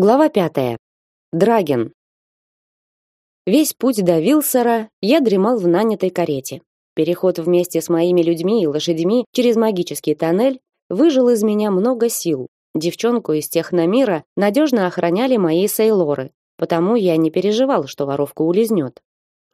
Глава пятая. Драген. Весь путь до Вилсера я дремал в нанятой карете. Переход вместе с моими людьми и лошадьми через магический тоннель выжил из меня много сил. Девчонку из техномира надежно охраняли мои сейлоры, потому я не переживал, что воровка улизнет.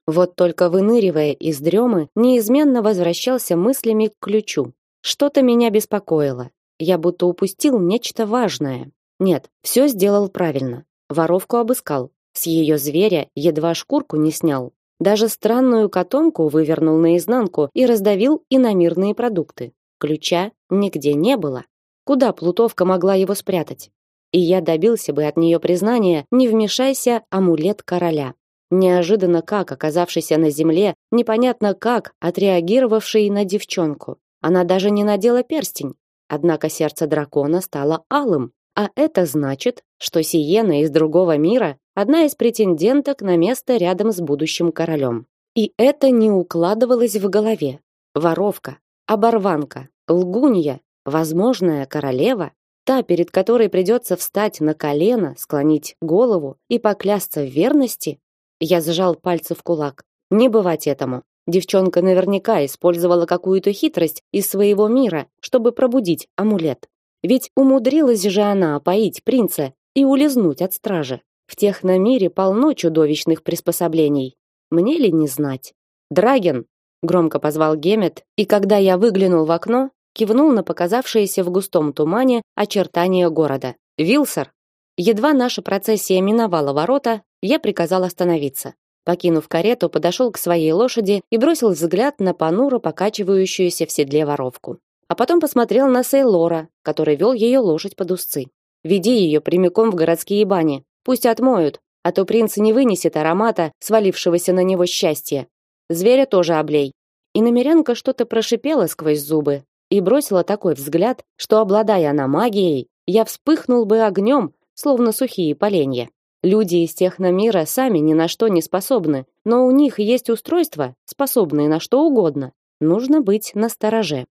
Вот только выныривая из дремы, неизменно возвращался мыслями к ключу. Что-то меня беспокоило. Я будто упустил нечто важное. Нет, все сделал правильно. Воровку обыскал. С ее зверя едва шкурку не снял. Даже странную котомку вывернул наизнанку и раздавил иномирные продукты. Ключа нигде не было. Куда плутовка могла его спрятать? И я добился бы от нее признания, не вмешайся, амулет короля. Неожиданно как, оказавшийся на земле, непонятно как, отреагировавший на девчонку. Она даже не надела перстень. Однако сердце дракона стало алым, а это значит, что Сиена из другого мира одна из претенденток на место рядом с будущим королем. И это не укладывалось в голове. Воровка, оборванка, лгунья, возможная королева, та, перед которой придется встать на колено, склонить голову и поклясться в верности. Я сжал пальцы в кулак. Не бывать этому. Девчонка наверняка использовала какую-то хитрость из своего мира, чтобы пробудить амулет. Ведь умудрилась же она опоить принца и улизнуть от стражи. В техномире полно чудовищных приспособлений. Мне ли не знать? Драген громко позвал Гемет, и когда я выглянул в окно, кивнул на показавшиеся в густом тумане очертания города. Вилсер. Едва наша процессия миновала ворота, я приказал остановиться. Покинув карету, подошел к своей лошади и бросил взгляд на понуро покачивающуюся в седле воровку а потом посмотрел на Сейлора, который вел ее лошадь под узцы. Веди ее прямиком в городские бани, пусть отмоют, а то принц не вынесет аромата, свалившегося на него счастья. Зверя тоже облей. И намерянка что-то прошипела сквозь зубы и бросила такой взгляд, что обладая она магией, я вспыхнул бы огнем, словно сухие поленья. Люди из техномира сами ни на что не способны, но у них есть устройства, способные на что угодно. Нужно быть настороже.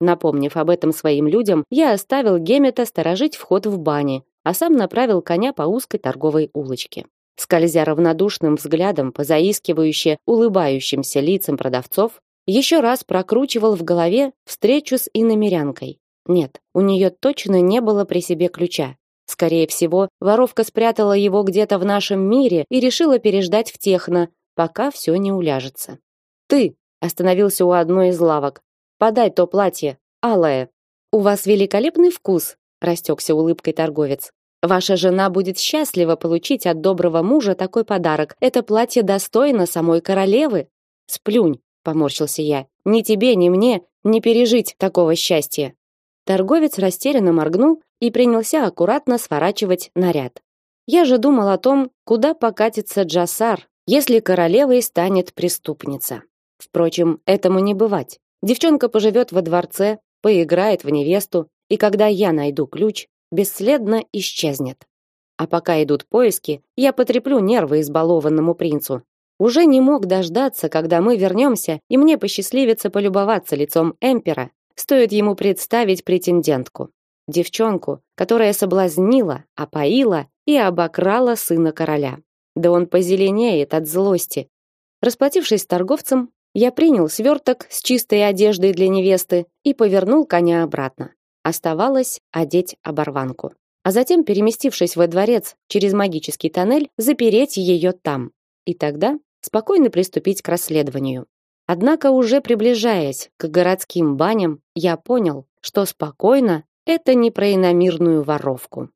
Напомнив об этом своим людям, я оставил Гемета сторожить вход в бани, а сам направил коня по узкой торговой улочке. Скользя равнодушным взглядом по заискивающе улыбающимся лицам продавцов, еще раз прокручивал в голове встречу с иномерянкой. Нет, у нее точно не было при себе ключа. Скорее всего, воровка спрятала его где-то в нашем мире и решила переждать в техно, пока все не уляжется. «Ты!» – остановился у одной из лавок, Подай то платье, алое. У вас великолепный вкус, растекся улыбкой торговец. Ваша жена будет счастлива получить от доброго мужа такой подарок. Это платье достойно самой королевы. Сплюнь, поморщился я. Ни тебе, ни мне не пережить такого счастья. Торговец растерянно моргнул и принялся аккуратно сворачивать наряд. Я же думал о том, куда покатится Джасар, если королевой станет преступница. Впрочем, этому не бывать. Девчонка поживет во дворце, поиграет в невесту, и когда я найду ключ, бесследно исчезнет. А пока идут поиски, я потреплю нервы избалованному принцу. Уже не мог дождаться, когда мы вернемся, и мне посчастливится полюбоваться лицом эмпера, стоит ему представить претендентку. Девчонку, которая соблазнила, опоила и обокрала сына короля. Да он позеленеет от злости. Расплатившись с торговцем, я принял сверток с чистой одеждой для невесты и повернул коня обратно. Оставалось одеть оборванку. А затем, переместившись во дворец через магический тоннель, запереть ее там. И тогда спокойно приступить к расследованию. Однако уже приближаясь к городским баням, я понял, что спокойно это не про иномирную воровку.